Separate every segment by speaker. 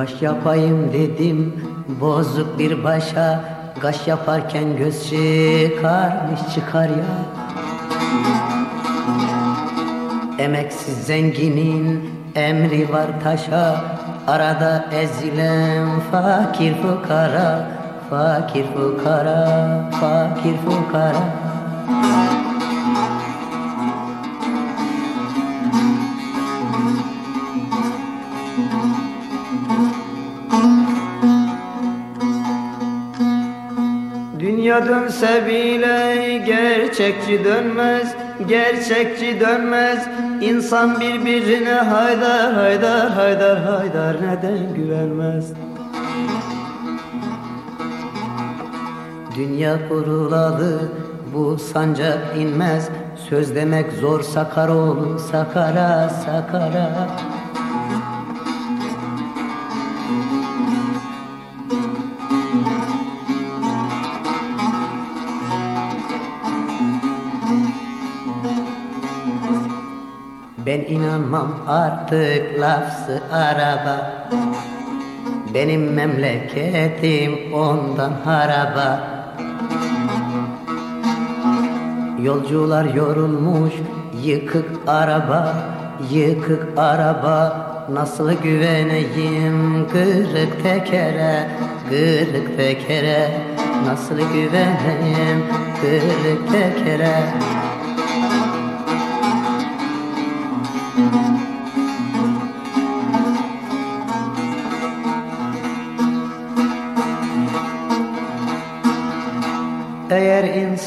Speaker 1: Kaş yapayım dedim bozuk bir başa. Kaş yaparken göz çıkarmış çıkar ya. Emeksiz zenginin emri var taşa. Arada ezilen fakir fukara Fakir fukara, fakir fukara Dünya dönse bile gerçekçi dönmez Gerçekçi dönmez. İnsan birbirine haydar haydar haydar haydar Neden güvenmez? Dünya kurulalı bu sancak inmez. Söz demek zor sakar oğlum sakara sakara inanmam artık lafzı araba. Benim memleketim ondan haraba. Yolcular yorulmuş yıkık araba Yıkık araba. Nasıl güveneyim Kırık tekere kırık tekere? Nasıl güveneyim kırık tekere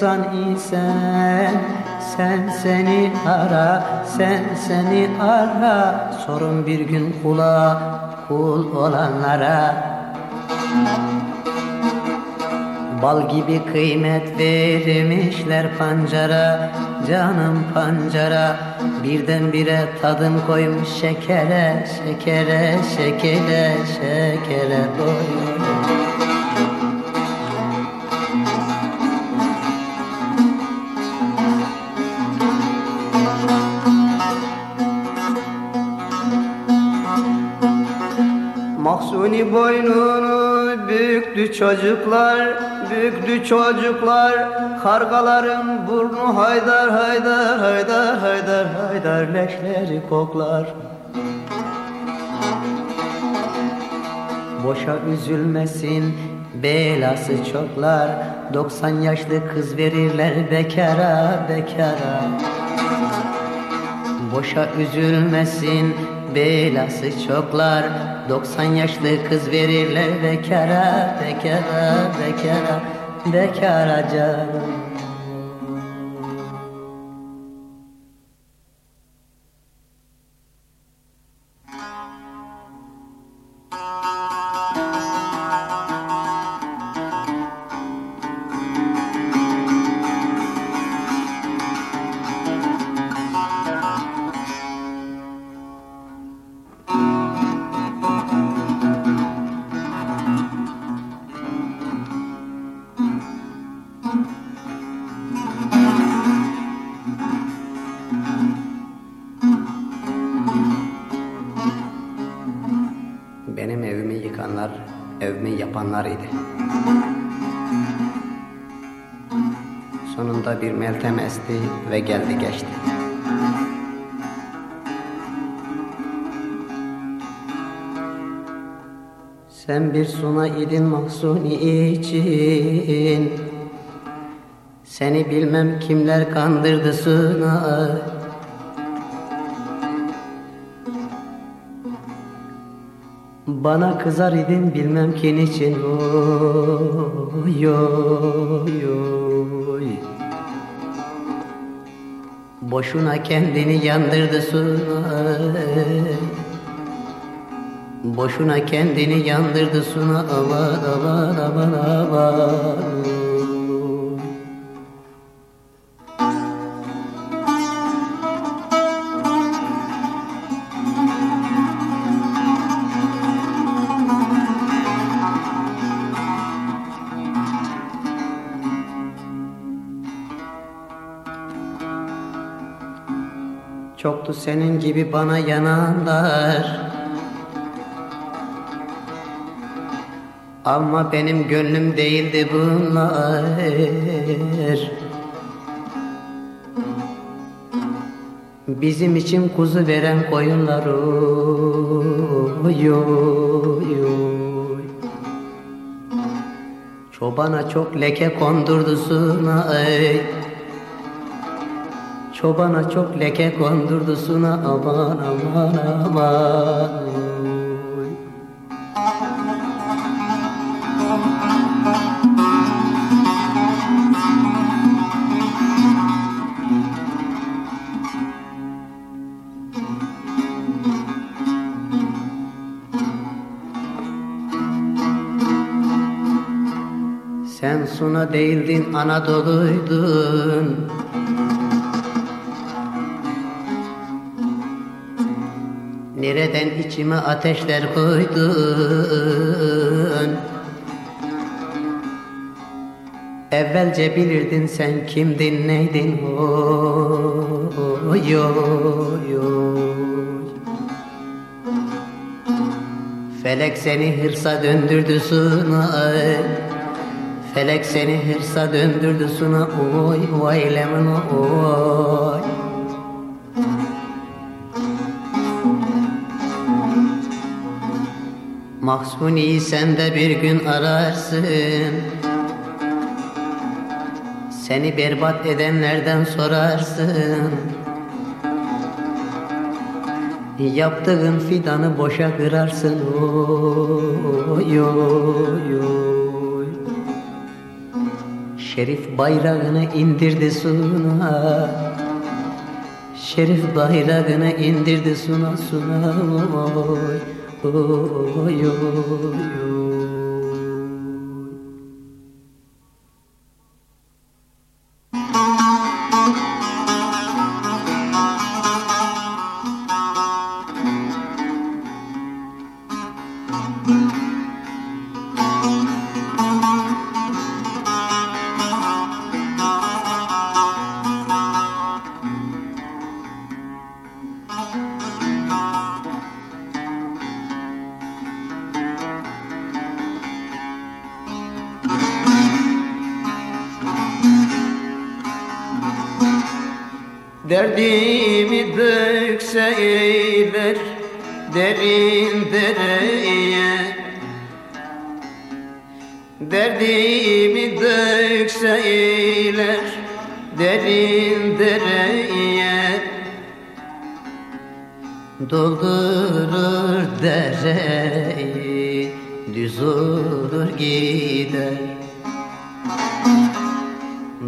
Speaker 1: insan isen sen seni ara, sen seni ara. Sorun bir gün kula kul olanlara. Bal gibi kıymet vermişler pancara Canım pancara. Birdenbire tadım koymuş şekere Şekere, şekere, şekere doyuyor Boynunu büktü çocuklar, büktü çocuklar. Kargaların burnu haydar haydar haydar haydar haydar leşleri koklar. Boşa üzülmesin belası çoklar. 90 yaşlı kız verirler bekara bekara. Boşa üzülmesin belası çoklar 90 yaşlı kız verirler bekara bekara bekara bekara canım yapanlar. Sonunda bir meltem esti ve geldi geçti. Sen bir suna idin mahzuni için Seni bilmem kimler kandırdı suna Bana kızar idin bilmem kin için oy oy oy. Boşuna kendini yandırdı suna Boşuna kendini yandırdı suna aman aman aman aman Çoktu senin gibi bana yananlar. Ama benim gönlüm değildi bunlar. Bizim için kuzu veren koyunlar oy Çobana çok leke kondurdu suna ey Çobana çok leke kondurdu suna aman aman aman. Sen Suna değildin Anadolu'ydun Nereden içime ateşler koydun? Evvelce bilirdin sen kimdin neydin? Oy oy oy. Felek seni hırsa döndürdü suna Felek seni hırsa döndürdü suna Oy vay lemin oy Mahsuni sen de bir gün ararsın. Seni berbat edenlerden sorarsın. Yaptığın fidanı boşa kırarsın. Oy oy oy. Şerif bayrağını indirdi suna. Şerif bayrağını indirdi suna suna. Oy oy oy oy Derdimi dökseyler derin dereye. Derdimi dökseyler derin dereye. Doldurur dereyi düz olur gider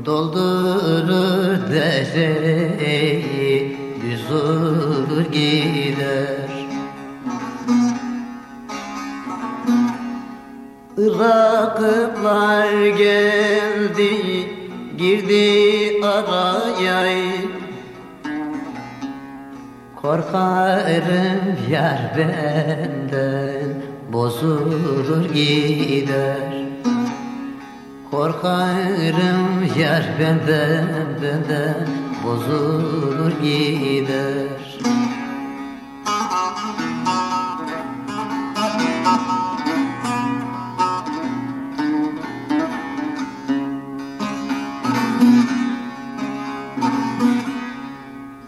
Speaker 1: Doldurur dereyi düz gider. Iraklılar geldi girdi araya. Korkarım yar benden bozulur gider Korkarım yar benden benden bozulur gider.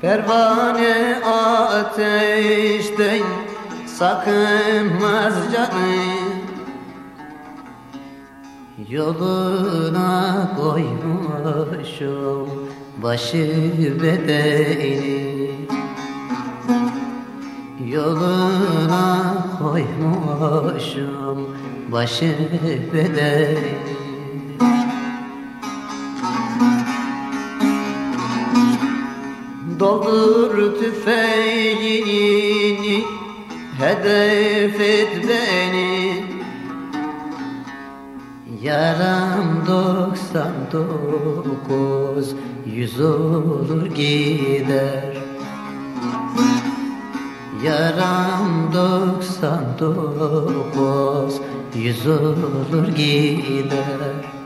Speaker 1: Pervane ateşten sakınmaz canım Yoluna koymuşum başı bedeni Yoluna koymuşum başı bedeni Doldur tüfeğini hedef et beni Yaram doksan dokuz yüz olur gider. Yaram doksan dokuz yüz olur gider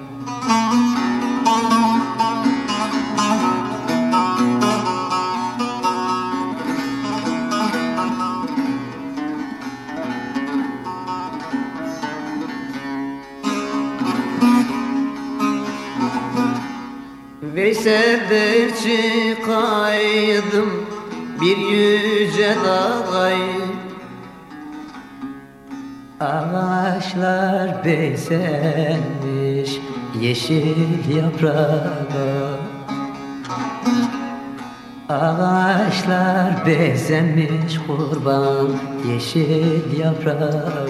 Speaker 1: Bezenmiş yeşil yaprağa Ağaçlar bezenmiş kurban yeşil yaprağa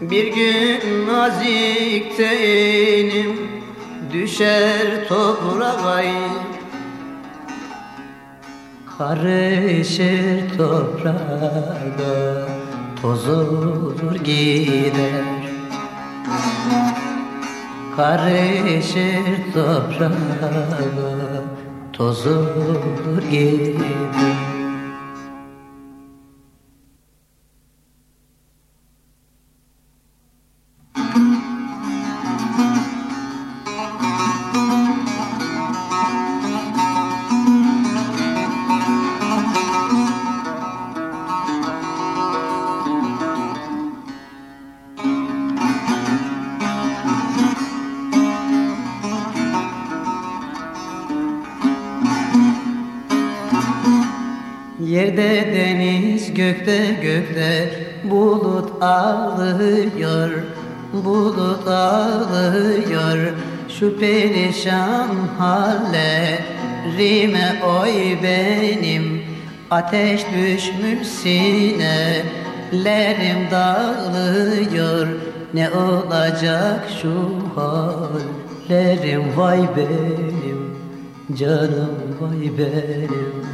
Speaker 1: Bir gün nazik tenim düşer toprağa Karışır toprağa toz olur gider. Karışır toprağa toz olur gider gökte gökte bulut ağlıyor Bulut ağlıyor. Şu perişan hallerime oy benim Ateş düşmüş sinelerim dağılıyor. Ne olacak şu hallerim? Vay benim Canım vay benim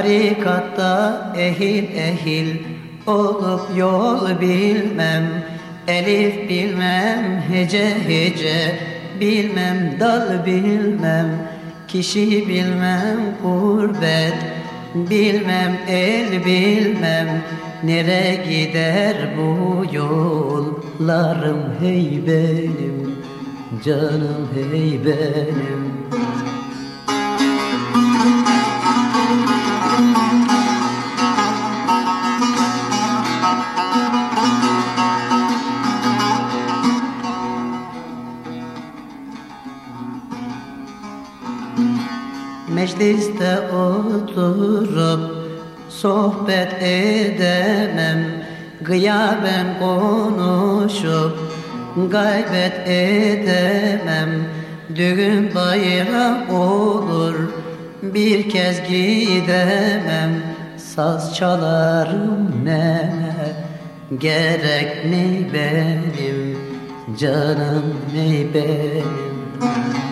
Speaker 1: Tarikatta ehil ehil olup yol bilmem. Elif bilmem hece hece bilmem dal bilmem. Kişi bilmem gurbet bilmem el bilmem. Nere gider bu yollarım? Hey benim Canım hey benim Mecliste oturup sohbet edemem. Gıyaben konuşup gaybet edemem. Düğün bayram olur bir kez gidemem. Saz çalarım ne gerek ne benim? Canım ne benim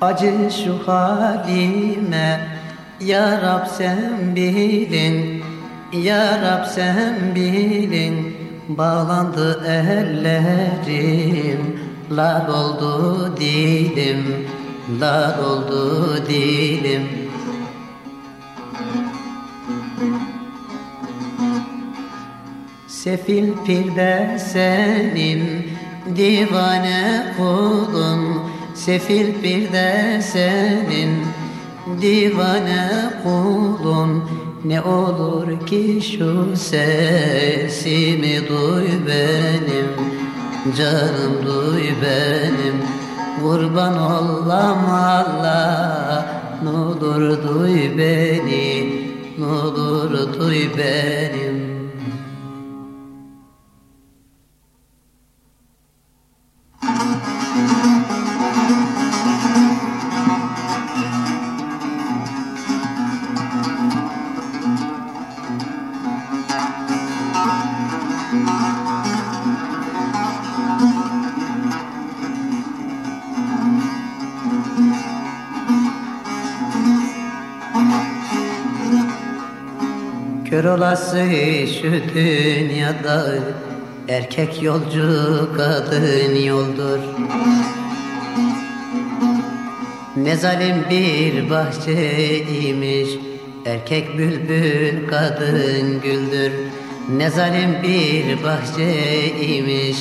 Speaker 1: Acı şu halime Ya Rab sen bilin Ya Rab sen bilin Bağlandı ellerim Lar oldu dilim Lar oldu dilim. Sefil pirde senin divane kulun Sefil bir de senin divane kulun. Ne olur ki şu sesimi duy benim Canım duy benim. Kurban olam Allah Ne olur duy beni Ne olur duy benim şu dünyada Erkek yolcu kadın yoldur. Ne zalim bir bahçeymiş Erkek bülbül kadın güldür. Ne zalim bir bahçeymiş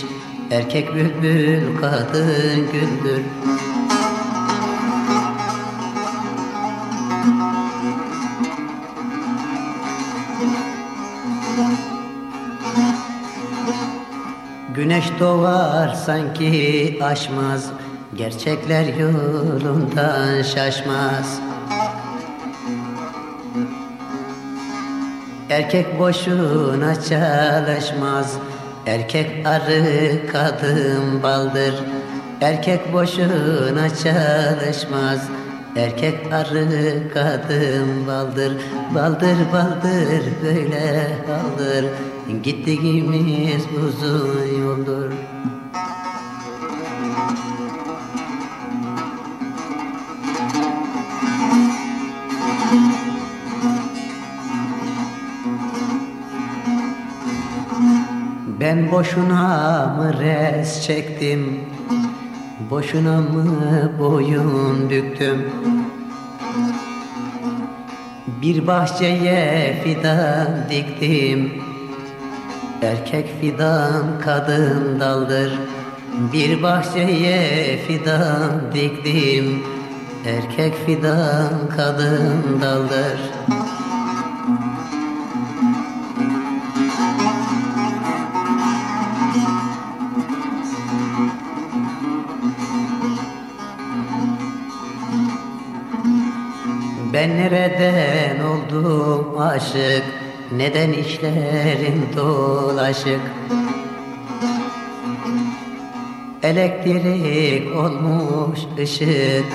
Speaker 1: Erkek bülbül kadın güldür Güneş doğar sanki aşmaz Gerçekler yolundan şaşmaz. Erkek boşuna çalışmaz Erkek arı kadın baldır. Erkek boşuna çalışmaz Erkek arı kadın baldır. Baldır baldır böyle haldır Gittiğimiz uzun yoldur. Ben boşuna mı res çektim? Boşuna mı boyun büktüm? Bir bahçeye fidan diktim Erkek fidan kadın daldır. Bir bahçeye fidan diktim. Erkek fidan kadın daldır. Ben nereden oldum aşık Neden işlerim dolaşık? Elektrik olmuş ışık.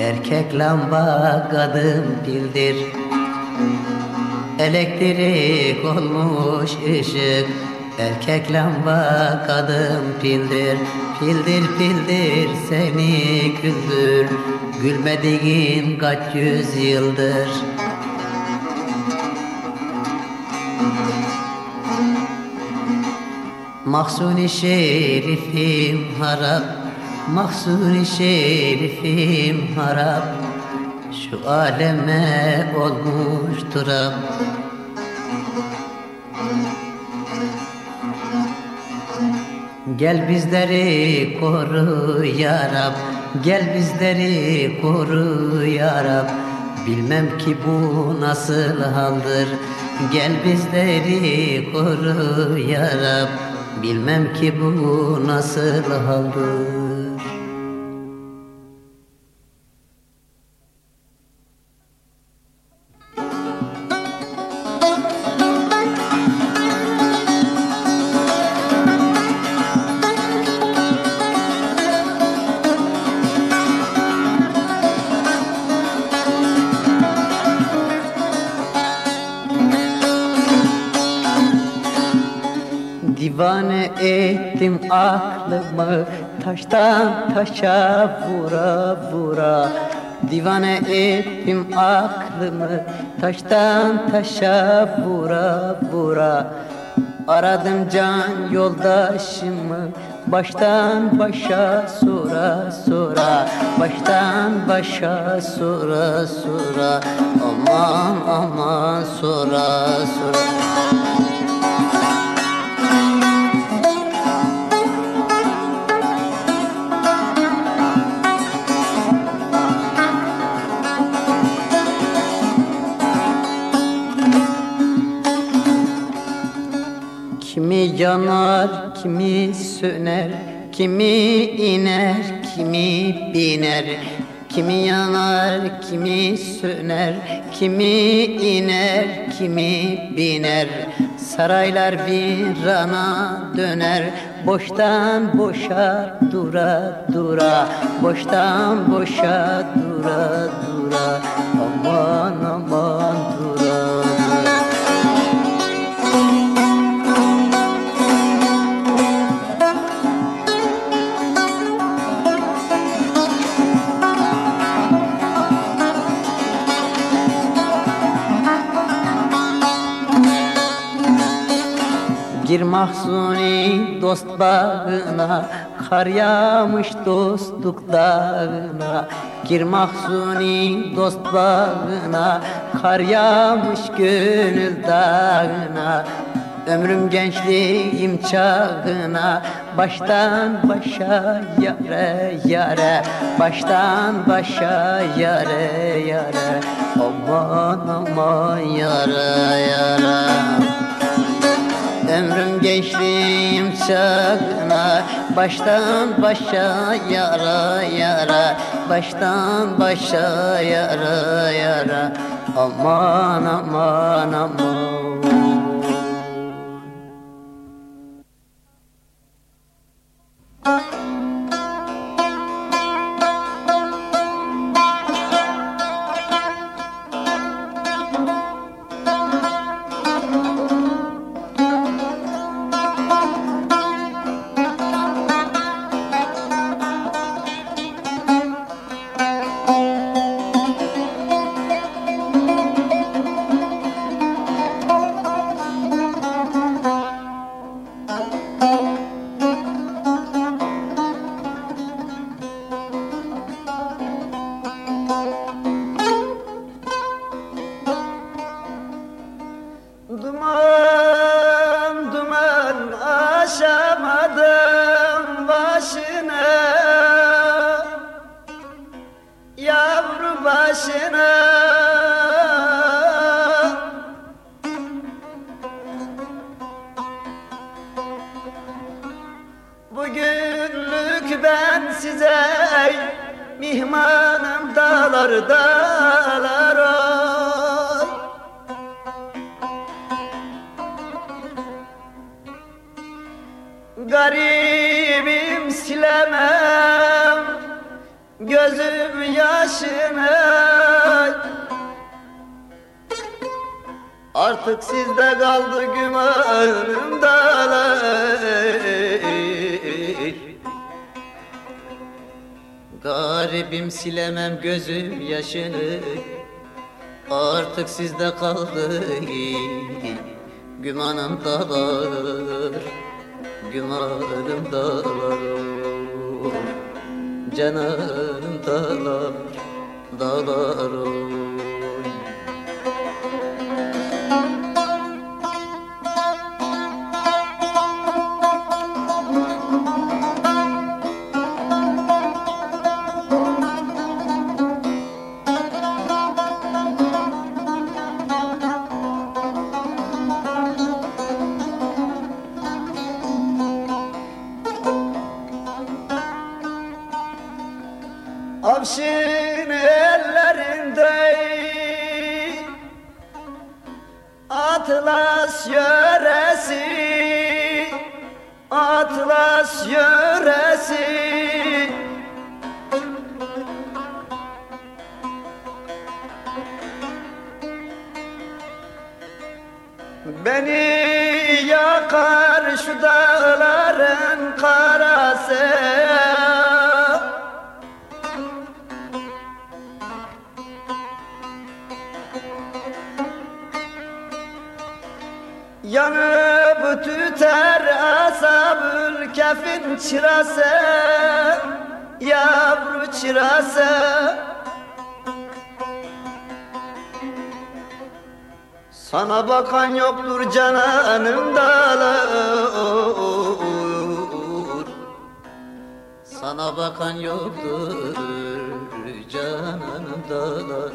Speaker 1: Erkek lamba kadın pildir. Elektrik olmuş ışık. Erkek lamba kadın pildir. Pildir pildir seni güldür Gülmediğin kaç yüz yıldır Mahsuni şerifim harap Mahsuni şerifim harap. Şu aleme olmuş turap Gel bizleri koru ya Rab Gel bizleri koru ya Rab. Bilmem ki bu nasıl haldır Gel bizleri koru ya Rab Bilmem ki bu nasıl haldır ettim aklımı taştan taşa vura vura. Divane ettim aklımı taştan taşa vura vura. Aradım can yoldaşımı baştan başa sura sura Baştan başa sura sura Aman aman sura sura yanar, kimi söner, kimi iner, kimi biner. Kimi yanar, kimi söner, kimi iner, kimi biner. Saraylar bir rana döner, boştan boşa dura dura, boştan boşa dura dura. Aman aman mahzuni dost bağına Kar yağmış dostluk dağına Gir mahzuni dost bağına Kar yağmış gönül dağına. Ömrüm gençliğim çağına Baştan başa yare yare. Baştan başa yare yare. Aman aman yare yare Ömrüm gençliğim çağına Baştan başa yara yara. Baştan başa yara yara. Aman aman aman.
Speaker 2: Duman Artık sizde kaldı gümanım dağlar.
Speaker 1: Garibim silemem gözüm yaşını Artık sizde kaldı Gümanım dağlar. Gümanım dağlar. Canım dağlar Dağlar oy.
Speaker 2: Avşin yöresi Atlas yöresi. Beni yakar şu dağların karası Yanıp tüter asabül kefin çırası Yavru çırası. Sana bakan yoktur cananım dağlar.
Speaker 1: Sana bakan yoktur cananım dağlar.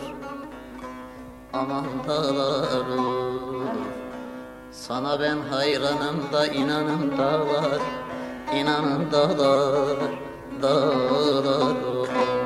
Speaker 1: Aman dağlar. oy. Sana ben hayranım da inanım dağlar İnanın dağlar Dağlar oy.